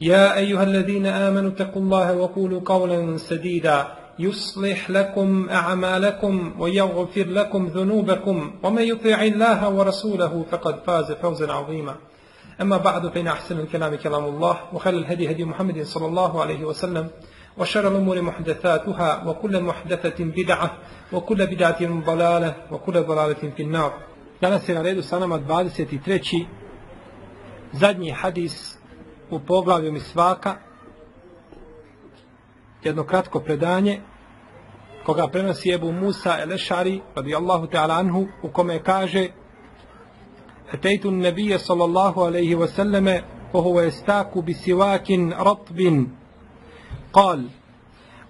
يا أيها الذين آمنوا اتقوا الله وقولوا قولا سديدا. يصلح لكم أعمالكم ويغفر لكم ذنوبكم. ومن يطيع الله ورسوله فقد فاز فوزا عظيما. أما بعد فإن أحسن الكلام كلام الله وخير الهدي هدي محمد صلى الله عليه وسلم وشر الأمور محدثاتها وكل محدثة بدعة وكل بدعة ضلالة وكل ضلالة في النار. Danas je na redu sa nama 23. zadnji hadis u poglavlju Misvaka, jedno kratko predanje, koga prenosi Ebu Musa Elešari, radijallahu ta'ala anhu, u kome kaže Etejtu nebije sallallahu alaihi wasallame, وهو يستاك بسواك رطب قال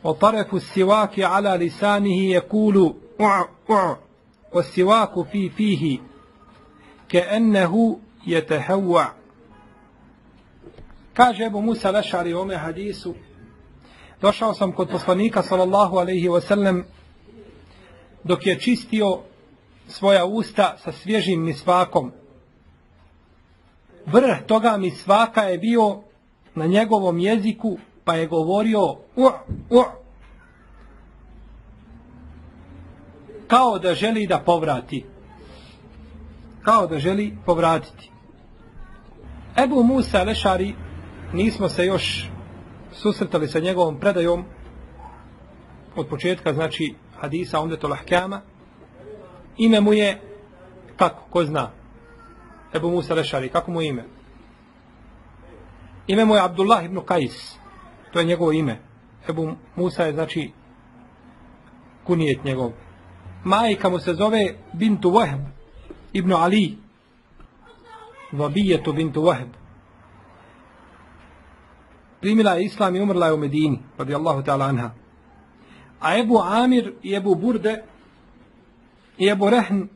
وطرف السواك على لسانه يقول أع والسواك في فيه كأنه يتهوع Kaže Ebu Musa Lešari ome hadisu, došao sam kod poslanika sallallahu alaihi wasallam dok je čistio svoja usta sa svježim misvakom. Vrh toga misvaka je bio na njegovom jeziku pa je govorio u, u, kao da želi da povrati. Kao da želi povratiti. Ebu Musa Lešari nismo se još susretali sa njegovom predajom od početka, znači hadisa Umdetul Ahkama. Ime mu je, kako, ko zna? Ebu Musa Lešari, kako mu ime? Ime mu je Abdullah ibn Kajs. To je njegovo ime. Ebu Musa je, znači, kunijet njegov. Majka mu se zove Bintu Wahb ibn Ali. Vabijetu Bintu Wahb primila je islam i umrla je u Medini, radijallahu ta'ala anha. A Ebu Amir i Ebu Burde i Ebu Rehn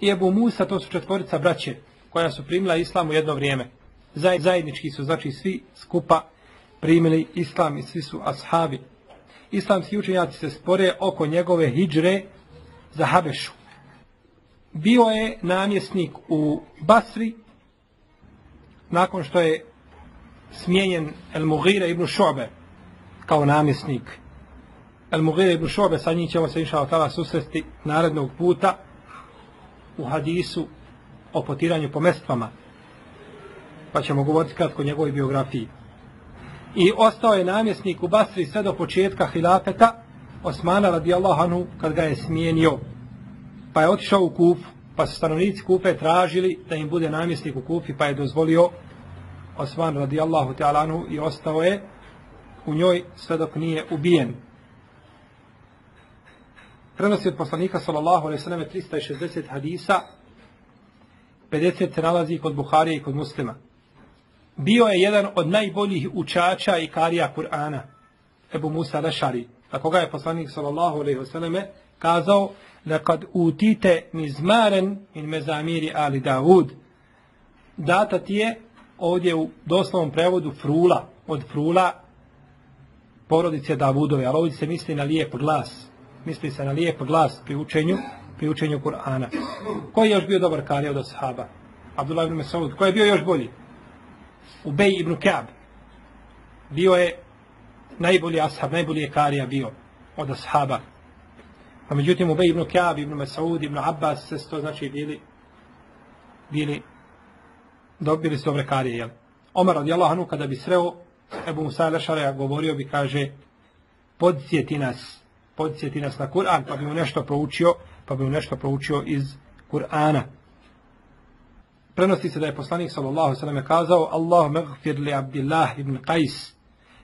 i Ebu Musa, to su četvorica braće koja su primila islam u jedno vrijeme. Zajednički su, znači, svi skupa primili islam i svi su ashabi. Islamski učenjaci se spore oko njegove hijđre za Habešu. Bio je namjesnik u Basri nakon što je smijenjen El Mughira ibn Šobe kao namjesnik. El Mughira ibn Šobe, sa njim ćemo se inša otala susresti narednog puta u hadisu o potiranju po mestvama. Pa ćemo govoriti kratko o njegovoj biografiji. I ostao je namjesnik u Basri sve do početka hilafeta Osmana radijallahu anhu kad ga je smijenio. Pa je otišao u Kufu, pa su stanovnici Kufe tražili da im bude namjesnik u Kufi, pa je dozvolio Osman radijallahu ta'ala anhu i ostao je u njoj sve dok nije ubijen. Prenosi od poslanika sallallahu alaihi sallam 360 hadisa, 50 se nalazi kod Buharije i kod muslima. Bio je jedan od najboljih učača i karija Kur'ana, Ebu Musa Lešari, a koga je poslanik sallallahu alaihi sallam kazao, lekad utite mizmaren in mezamiri ali Davud, data ti je ovdje u doslovnom prevodu frula, od frula porodice Davudove, ali ovdje se misli na lijep glas. Misli se na lijep glas pri učenju, pri učenju Kur'ana. Koji je još bio dobar karija od ashaba? Abdullah ibn Mesaud. Koji je bio još bolji? Ubej ibn Ka'b. Bio je najbolji ashab, najbolji je karija bio od ashaba. A međutim, Ubej ibn Ka'b, ibn Mesaud, ibn Abbas, se to znači bili bili dobili su karije, jel? Omar radijallahu kada bi sreo Ebu Musa Lešara govorio bi, kaže, podsjeti nas podsjeti nas na Kur'an, pa bi mu nešto proučio, pa bi mu nešto proučio iz Kur'ana. Prenosi se da je poslanik sallallahu sallam kazao Allah megfir li Abdillah ibn Qais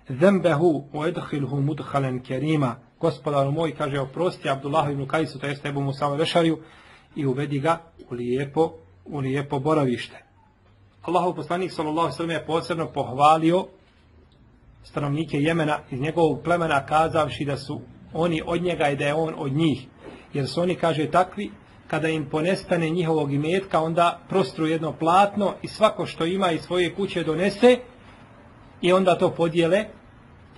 zembehu u edhilhu mudhalen kerima gospodaru moj kaže oprosti Abdullah ibn Qaisu to jeste Ebu Musa Vešariju i uvedi ga u lijepo, u lijepo boravište. Allahov poslanik sallallahu sallam je posebno pohvalio stanovnike Jemena iz njegovog plemena kazavši da su oni od njega i da je on od njih. Jer su oni, kaže, takvi, kada im ponestane njihovog imetka, onda prostru jedno platno i svako što ima iz svoje kuće donese i onda to podijele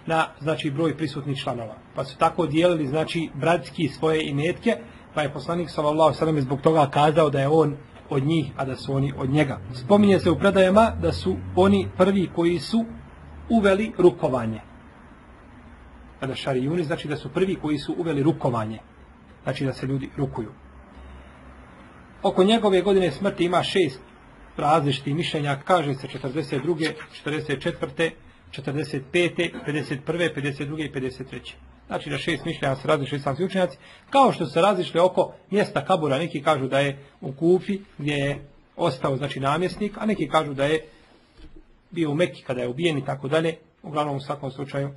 na znači broj prisutnih članova. Pa su tako dijelili znači bratski svoje imetke, pa je poslanik sallallahu alejhi zbog toga kazao da je on od njih, a da su oni od njega. Spominje se u predajama da su oni prvi koji su uveli rukovanje. Kada šarijuni znači da su prvi koji su uveli rukovanje. Znači da se ljudi rukuju. Oko njegove godine smrti ima šest različitih mišljenja, kaže se 42. 44. 45. 51. 52. i 53. Znači da šest mišljenja se različili islamski učenjaci, kao što se različili oko mjesta kabura, neki kažu da je u Kufi gdje je ostao znači namjesnik, a neki kažu da je bio u Mekki kada je ubijen i tako dalje, uglavnom u svakom slučaju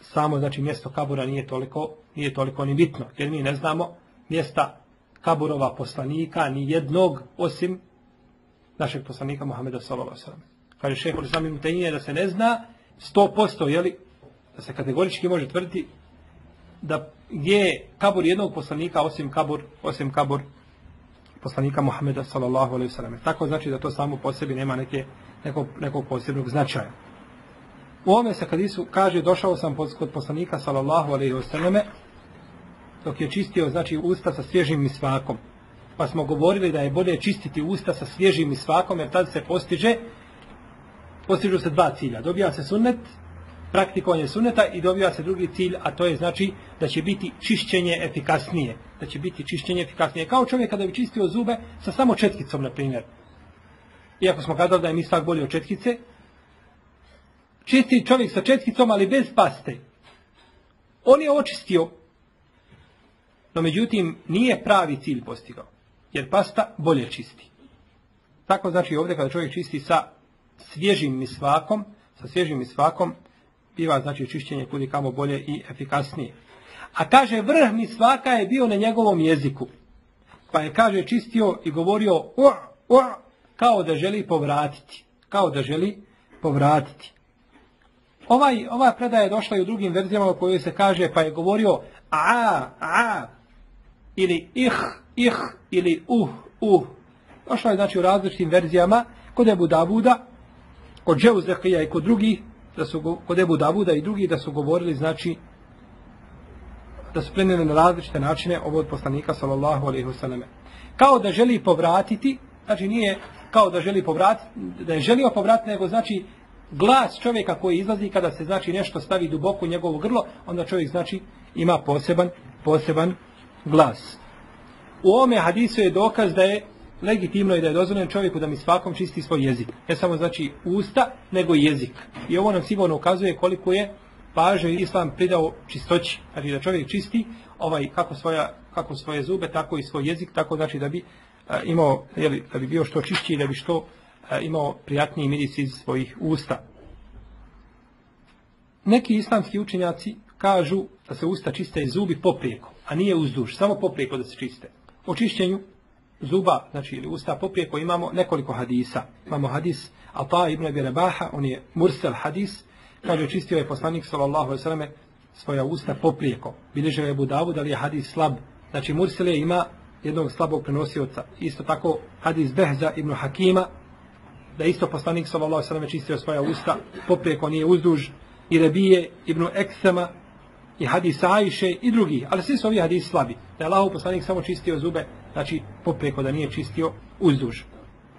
samo znači mjesto kabura nije toliko, nije toliko ni bitno, jer mi ne znamo mjesta kaburova poslanika ni jednog osim našeg poslanika Muhameda sallallahu alejhi ve sellem. Kaže šejh Islam da se ne zna 100% je li da se kategorički može tvrditi da gdje je kabur jednog poslanika osim kabur osim kabur poslanika Muhameda sallallahu alejhi ve sellem. Tako znači da to samo po sebi nema neke nekog, nekog posebnog značaja. U ovome se kad Isu kaže došao sam kod poslanika sallallahu alejhi ve selleme dok je čistio znači usta sa svježim misvakom. Pa smo govorili da je bolje čistiti usta sa svježim misvakom jer tad se postiže postižu se dva cilja. Dobija se sunnet, praktikovanje sunneta i dobija se drugi cilj, a to je znači da će biti čišćenje efikasnije. Da će biti čišćenje efikasnije. Kao čovjek kada bi čistio zube sa samo četkicom, na primjer. Iako smo kazali da je misvak bolji od četkice, čisti čovjek sa četkicom, ali bez paste. On je očistio, no međutim nije pravi cilj postigao, jer pasta bolje čisti. Tako znači ovdje kada čovjek čisti sa svježim misvakom, sa svježim misvakom, biva znači čišćenje kudi kamo bolje i efikasnije. A kaže vrh misvaka je bio na njegovom jeziku. Pa je kaže čistio i govorio o, kao da želi povratiti. Kao da želi povratiti. Ovaj, ova predaja je došla i u drugim verzijama u kojoj se kaže pa je govorio a, a, ili ih, ih, ili uh, uh. Došla je znači u različitim verzijama kod Ebu Davuda, kod Džeuzekija i kod drugih, da su, kod Ebu Davuda i drugi da su govorili znači da su prenijeli na različite načine ovo od poslanika sallallahu alaihi wasallam. Kao da želi povratiti, znači nije kao da želi povratiti, da je želio povratiti, nego znači glas čovjeka koji izlazi kada se znači nešto stavi duboko u njegovo grlo, onda čovjek znači ima poseban, poseban glas. U ovome hadisu je dokaz da je legitimno i da je dozvoljeno čovjeku da mi svakom čisti svoj jezik. Ne samo znači usta, nego jezik. I ovo nam sigurno ukazuje koliko je pažnje islam pridao čistoći. Znači da čovjek čisti ovaj kako svoja kako svoje zube, tako i svoj jezik, tako znači da bi a, imao, jeli, da bi bio što čišći i da bi što a, imao prijatniji miris iz svojih usta. Neki islamski učenjaci kažu da se usta čiste i zubi poprijeko, a nije uzduž, samo poprijeko da se čiste. O čišćenju zuba, znači ili usta poprijeko, imamo nekoliko hadisa. Imamo hadis Ata ibn Abi Rabaha, on je mursel hadis, kaže čistio je poslanik sallallahu alejhi ve svoja usta poprijeko. Bilježe je Abu Davud, ali je hadis slab. Znači mursel je ima jednog slabog prenosioca. Isto tako hadis Behza ibn Hakima, da isto poslanik sallallahu alejhi ve čistio svoja usta poprijeko, nije uzduž. I Rebije ibn Eksema, i hadis Ajše i drugi, ali svi su ovi hadisi slabi. Da je Allahov poslanik samo čistio zube, znači popreko da nije čistio uzduž.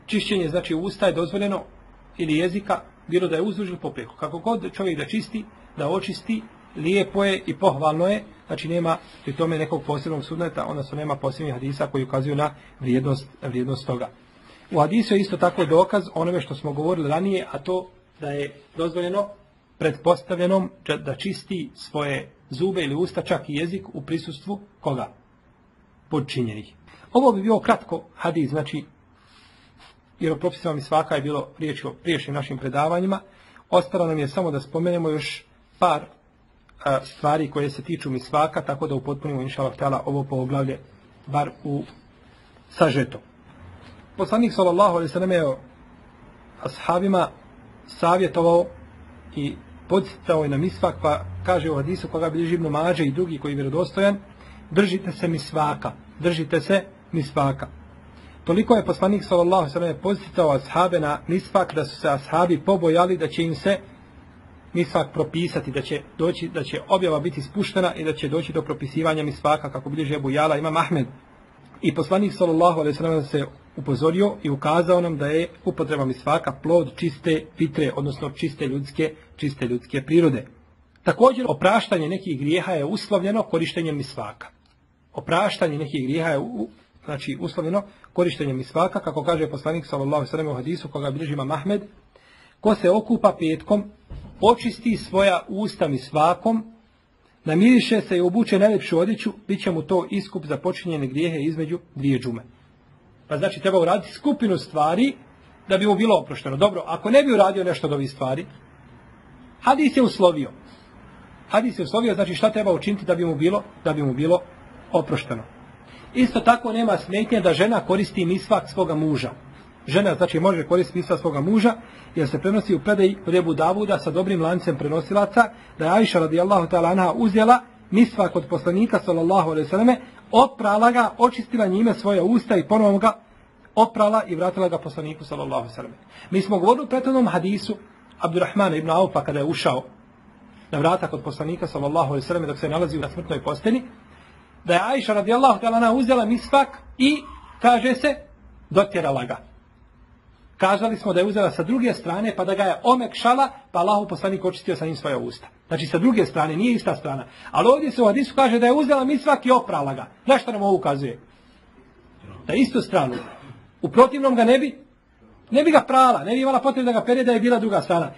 Čišćenje znači usta je dozvoljeno ili jezika, bilo da je uzduž ili popreko. Kako god čovjek da čisti, da očisti, lijepo je i pohvalno je, znači nema pri tome nekog posebnog sudneta, su nema posebnih hadisa koji ukazuju na vrijednost, vrijednost toga. U hadisu je isto tako dokaz onome što smo govorili ranije, a to da je dozvoljeno pretpostavljenom da čisti svoje zube ili usta, čak i jezik u prisustvu koga? Podčinjenih. Ovo bi bio kratko hadis, znači, jer o propisima mi svaka je bilo riječ o priješnjim našim predavanjima. Ostalo nam je samo da spomenemo još par a, stvari koje se tiču mi svaka, tako da upotpunimo inša Allah ovo poglavlje bar u sažeto. Poslanik sallallahu alaihi sallam je ashabima savjetovao i podsjetao je na misvak, pa kaže u hadisu koga bilježi Ibn Mađe i drugi koji je vjerodostojan, držite se misvaka, držite se misvaka. Toliko je poslanik sallallahu sallam podsjetao ashabe na misvak da su se ashabi pobojali da će im se misvak propisati, da će doći, da će objava biti spuštena i da će doći do propisivanja misvaka kako bilježi Ebu Jala ima Mahmed. I poslanik sallallahu alejhi ve se upozorio i ukazao nam da je upotreba misvaka plod čiste fitre, odnosno čiste ljudske, čiste ljudske prirode. Također opraštanje nekih grijeha je uslovljeno korištenjem misvaka. Opraštanje nekih grijeha je znači uslovljeno korištenjem misvaka, kako kaže poslanik sallallahu sellem u hadisu koga bilježi Imam Ahmed, ko se okupa petkom, očisti svoja usta misvakom namiriše se i obuče najljepšu odjeću, bit će mu to iskup za počinjene grijehe između dvije džume. Pa znači treba uraditi skupinu stvari da bi mu bilo oprošteno. Dobro, ako ne bi uradio nešto od ovih stvari, hadis je uslovio. Hadis je uslovio, znači šta treba učiniti da bi mu bilo, da bi mu bilo oprošteno. Isto tako nema smetnje da žena koristi misvak svoga muža žena znači može koristiti misva svoga muža, jer se prenosi u predaji od Ebu Davuda sa dobrim lancem prenosilaca, da je Aisha radijallahu ta'ala anha uzela misva kod poslanika sallallahu alaihi sallame, oprala ga, očistila njime svoje usta i ponovo ga oprala i vratila ga poslaniku sallallahu sallame. Mi smo govorili u prethodnom hadisu Abdurrahmana ibn Aufa kada je ušao na vrata kod poslanika sallallahu sallame dok se nalazi na smrtnoj posteni, da je Aisha radijallahu ta'ala anha uzela misvak i kaže se dotjerala ga. Kazali smo da je uzela sa druge strane, pa da ga je omekšala, pa Allahu poslanik očistio sa njim svoje usta. Znači sa druge strane, nije ista strana. Ali ovdje se u hadisu kaže da je uzela misvak i oprala ga. Znaš što nam ovo ukazuje? Da istu stranu. U protivnom ga ne bi, ne bi ga prala, ne bi imala potrebu da ga pere da je bila druga strana.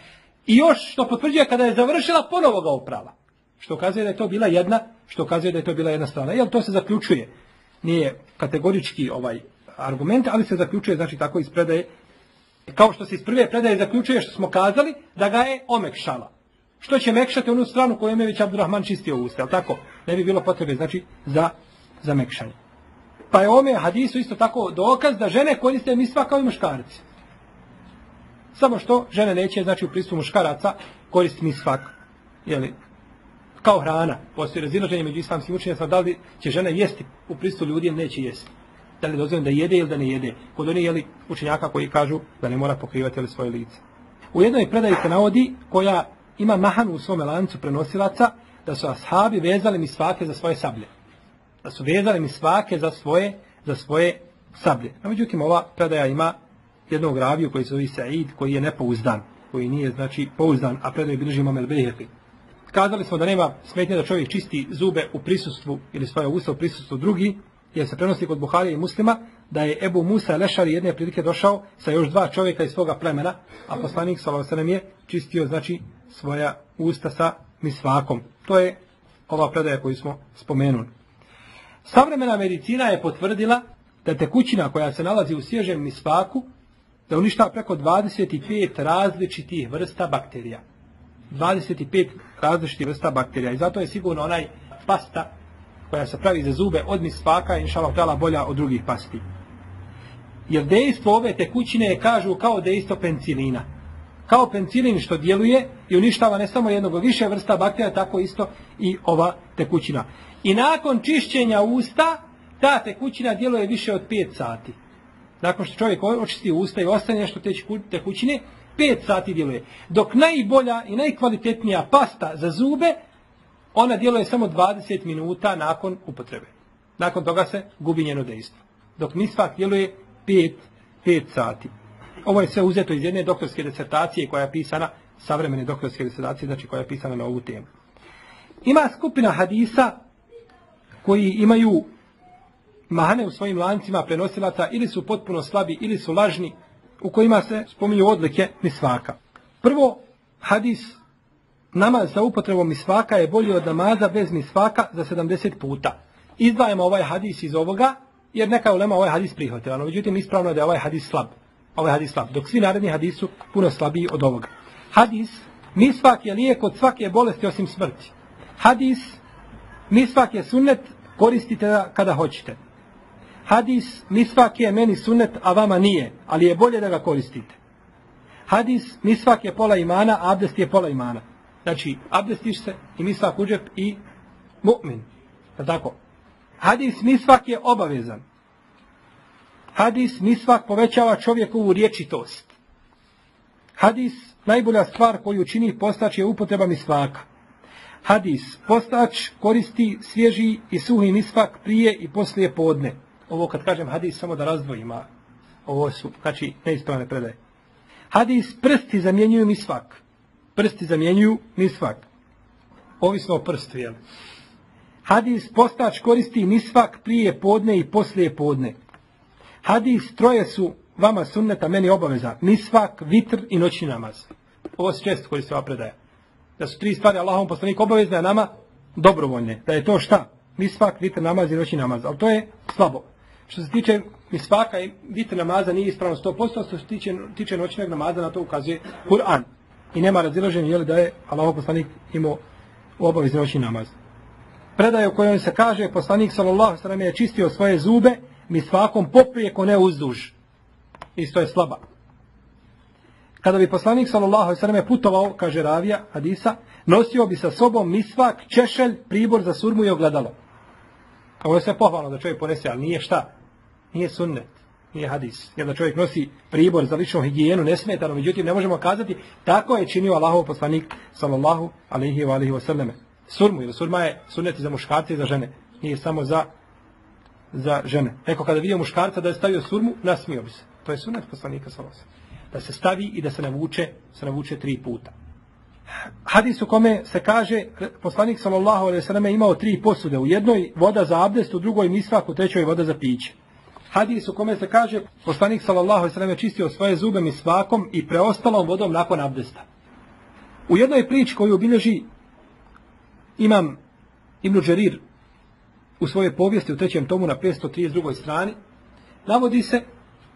I još što potvrđuje kada je završila, ponovo ga oprala. Što kazuje da je to bila jedna, što kazuje da je to bila jedna strana. Jel to se zaključuje? Nije kategorički ovaj argument, ali se zaključuje, znači tako iz predaje kao što se iz prve predaje zaključuje što smo kazali, da ga je omekšala. Što će mekšati onu stranu koju je već Abdurrahman čistio usta, ali tako? Ne bi bilo potrebe, znači, za, za mekšanje. Pa je ome hadisu isto tako dokaz da žene koriste misva kao i muškarci. Samo što žene neće, znači, u pristupu muškaraca koristiti misvak. Jeli, kao hrana. Postoji razilaženje među islamskim učenjacima da li će žene jesti u pristupu ljudi neće jesti da li dozvoljeno da jede ili da ne jede. Kod oni jeli učenjaka koji kažu da ne mora pokrivati svoje lice. U jednoj predaji se navodi koja ima mahanu u svome lancu prenosilaca da su ashabi vezali mi svake za svoje sablje. Da su vezali mi svake za svoje, za svoje sablje. No, međutim, ova predaja ima jednog raviju koji se zove Sa'id, koji je nepouzdan, koji nije, znači, pouzdan, a predaj bilježi imam el-Behefi. Kazali smo da nema smetnje da čovjek čisti zube u prisustvu ili svoje usta u prisustvu drugi, jer se prenosi kod Buharije i muslima, da je Ebu Musa Lešari jedne prilike došao sa još dva čovjeka iz svoga plemena, a poslanik Salosanem je čistio, znači, svoja usta sa misvakom. To je ova predaja koju smo spomenuli. Savremena medicina je potvrdila da tekućina koja se nalazi u svježem misvaku, da uništava preko 25 različitih vrsta bakterija. 25 različitih vrsta bakterija. I zato je sigurno onaj pasta koja se pravi za zube od misvaka je inšalav tala bolja od drugih pasti. Jer dejstvo ove tekućine je kažu kao dejstvo pencilina. Kao pencilin što djeluje i uništava ne samo jednog više vrsta bakterija, tako isto i ova tekućina. I nakon čišćenja usta, ta tekućina djeluje više od 5 sati. Nakon što čovjek očisti usta i ostane nešto te tekućine, 5 sati djeluje. Dok najbolja i najkvalitetnija pasta za zube ona djeluje samo 20 minuta nakon upotrebe. Nakon toga se gubi njeno dejstvo. Dok misvak djeluje 5, 5 sati. Ovo je sve uzeto iz jedne doktorske disertacije koja je pisana, savremene doktorske disertacije, znači koja je pisana na ovu temu. Ima skupina hadisa koji imaju mahane u svojim lancima prenosilaca ili su potpuno slabi ili su lažni u kojima se spominju odlike misvaka. Prvo, hadis namaz sa upotrebom misvaka je bolji od namaza bez misvaka za 70 puta. Izdvajamo ovaj hadis iz ovoga, jer neka ulema ovaj hadis prihvatila. No, međutim, ispravno je da je ovaj hadis slab. Ovaj hadis slab. Dok svi naredni hadis su puno slabiji od ovoga. Hadis, misvak je lijek od svake bolesti osim smrti. Hadis, misvak je sunnet, koristite ga kada hoćete. Hadis, misvak je meni sunnet, a vama nije, ali je bolje da ga koristite. Hadis, misvak je pola imana, a abdest je pola imana. Znači, abdestiš se i misvak uđep i mu'min. Tako. Hadis, misvak je obavezan. Hadis, misvak povećava čovjekovu riječitost. Hadis, najbolja stvar koju čini postač je upotreba misvaka. Hadis, postač koristi svježi i suhi misvak prije i poslije podne. Ovo kad kažem hadis samo da razdvojima. Ovo su, znači, neispravne predaje. Hadis, prsti zamjenjuju misvak. Prsti zamjenjuju misvak. Ovisno o prstu, jel? Hadis, postač koristi misvak prije podne i poslije podne. Hadis, troje su vama sunneta, meni obaveza. Misvak, vitr i noćni namaz. Ovo se često koristi ova predaja. Da su tri stvari Allahom poslanik obavezne, a nama dobrovoljne. Da je to šta? Misvak, vitr, namaz i noćni namaz. Ali to je slabo. Što se tiče misvaka i namaza nije ispravno 100%, što se tiče, tiče noćnog namaza na to ukazuje Kur'an. I nema razilaženja je da je Allahov poslanik imao u obavezni noćni namaz. Predaje u kojoj se kaže poslanik sallallahu sallam je čistio svoje zube misvakom poprijeko ne uzduž. Isto je slaba. Kada bi poslanik sallallahu sallam putovao, kaže Ravija, Hadisa, nosio bi sa sobom misvak, češelj, pribor za surmu i ogledalo. Ovo je sve pohvalno da čovjek ponese, ali nije šta? Nije sunnet, nije hadis. Jer da čovjek nosi pribor za ličnu higijenu nesmetano, međutim ne možemo kazati tako je činio Allahov poslanik sallallahu alaihi wa alihi wa sallame. Surmu, jer surma je sunnet za muškarce i za žene. Nije samo za za žene. Neko kada vidio muškarca da je stavio surmu, nasmio bi se. To je sunnet poslanika sallallahu Da se stavi i da se navuče, se navuče tri puta. Hadis u kome se kaže poslanik sallallahu alejhi ve selleme imao tri posude, u jednoj voda za abdest, u drugoj misvak, u trećoj voda za piće. Hadis u kome se kaže poslanik sallallahu alejhi ve čistio svoje zube misvakom i preostalom vodom nakon abdesta. U jednoj priči koju obilježi imam Ibn Đerir u svojoj povijesti u trećem tomu na 532. strani, navodi se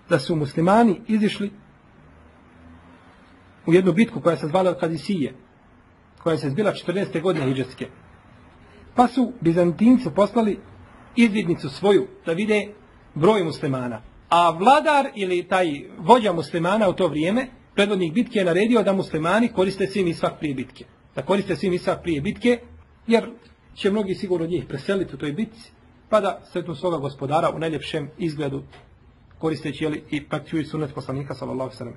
da su muslimani izišli u jednu bitku koja se zvala Kadisije, koja se zbila 14. godine Hidžetske. Pa su Bizantinci poslali izvidnicu svoju da vide broj muslimana. A vladar ili taj vođa muslimana u to vrijeme, predvodnik bitke je naredio da muslimani koriste svim isvak prije bitke. Da koriste svim isvak prije bitke, jer će mnogi sigurno njih preseliti u toj bitci, pa da sretnu svoga gospodara u najljepšem izgledu koristeći jeli, i praktikujući sunet poslanika sallallahu sallam.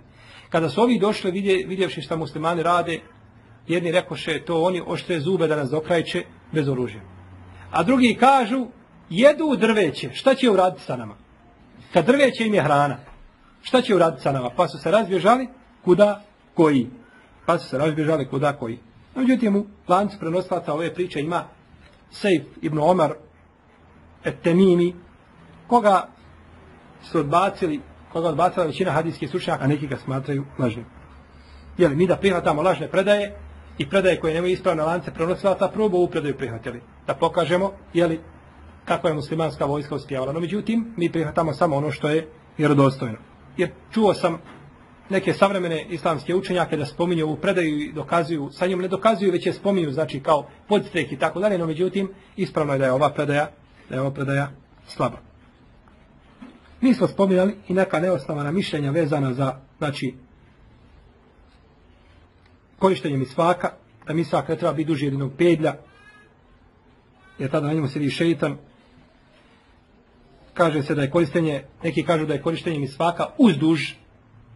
Kada su ovi došli vidje, vidjevši šta muslimani rade, jedni rekoše to oni oštre zube da nas dokrajče bez oružja. A drugi kažu jedu drveće, šta će uraditi sa nama? Kad drveće im je hrana, šta će uraditi sa nama? Pa su se razbježali kuda koji. Pa su se razbježali kuda koji. Međutim, u lancu prenoslaca ove priče ima Sejf ibn Omar et Temimi, koga su odbacili, koga odbacila većina hadijskih slučnjaka, a neki ga smatraju lažnim. Jeli, mi da prihvatamo lažne predaje i predaje koje nemaju ispravne lance prenosilaca, prvo ovu predaju prihvatili. Da pokažemo, jeli, kako je muslimanska vojska uspijevala. No, međutim, mi prihvatamo samo ono što je vjerodostojno. Jer čuo sam neke savremene islamske učenjake da spominju ovu predaju i dokazuju, sa njom ne dokazuju, već je spominju, znači kao podstrek i tako dalje, no međutim, ispravno je da je ova predaja, da je ova predaja slaba. Mi smo spominjali i neka neosnovana mišljenja vezana za, znači, korištenje misvaka, da misvak ne treba biti duži jedinog pedlja, jer tada na njemu sedi šeitan, kaže se da je korištenje, neki kažu da je korištenje misvaka uz duž,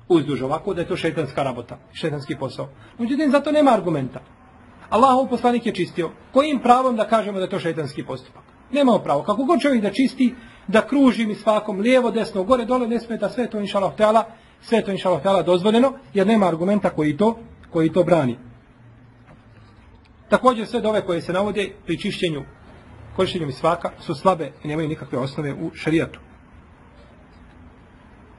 uzduž ovako, da je to šeitanska rabota, šeitanski posao. Međutim, zato nema argumenta. Allahov poslanik je čistio. Kojim pravom da kažemo da je to šeitanski postupak? Nemamo pravo. Kako god čovjek da čisti, da kruži mi svakom lijevo, desno, gore, dole, ne smeta, sve to inša Allah sve to inša Allah dozvoljeno, jer nema argumenta koji to, koji to brani. Također sve dove koje se navode pri čišćenju, korištenju mi svaka, su slabe i nemaju nikakve osnove u šarijatu.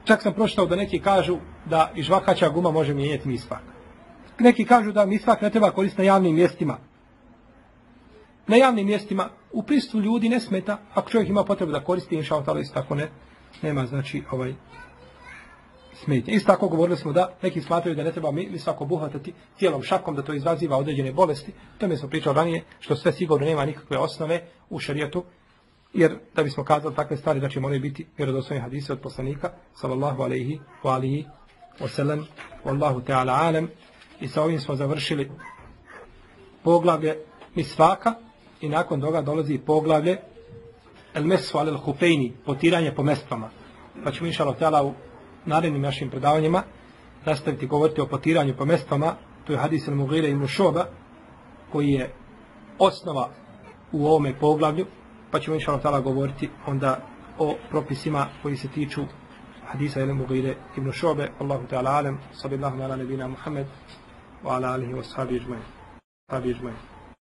Čak sam pročitao da neki kažu da i žvakaća guma može mijenjati misvak. neki kažu da misvak ne treba koristiti na javnim mjestima. Na javnim mjestima u pristupu ljudi ne smeta, ako čovjek ima potrebu da koristi, inša Allah, tako ne, nema znači ovaj smetnje. Isto tako govorili smo da neki smatraju da ne treba mi svako buhatati tijelom šakom, da to izaziva određene bolesti. To mi smo pričali ranije, što sve sigurno nema nikakve osnove u šarijetu, jer da bismo kazali takve stvari, znači moraju biti vjerodostojni hadise od poslanika, sallallahu alaihi wa alihi wa sallam, wallahu ta'ala alam, i sa ovim smo završili poglavlje misvaka i nakon toga dolazi poglavlje el mesu hufejni, potiranje po mestvama. Pa ćemo inša Allah u narednim našim predavanjima nastaviti govoriti o potiranju po mestvama, to je hadis al-Mughira i Šoba, koji je osnova u ovome poglavlju, pa ćemo inša Allah govoriti onda o propisima koji se tiču hadisa ili Mughire i Šobe, Allahu ta'ala alem, sallallahu ala nebina Muhammed, wa ala alihi wa sahabi.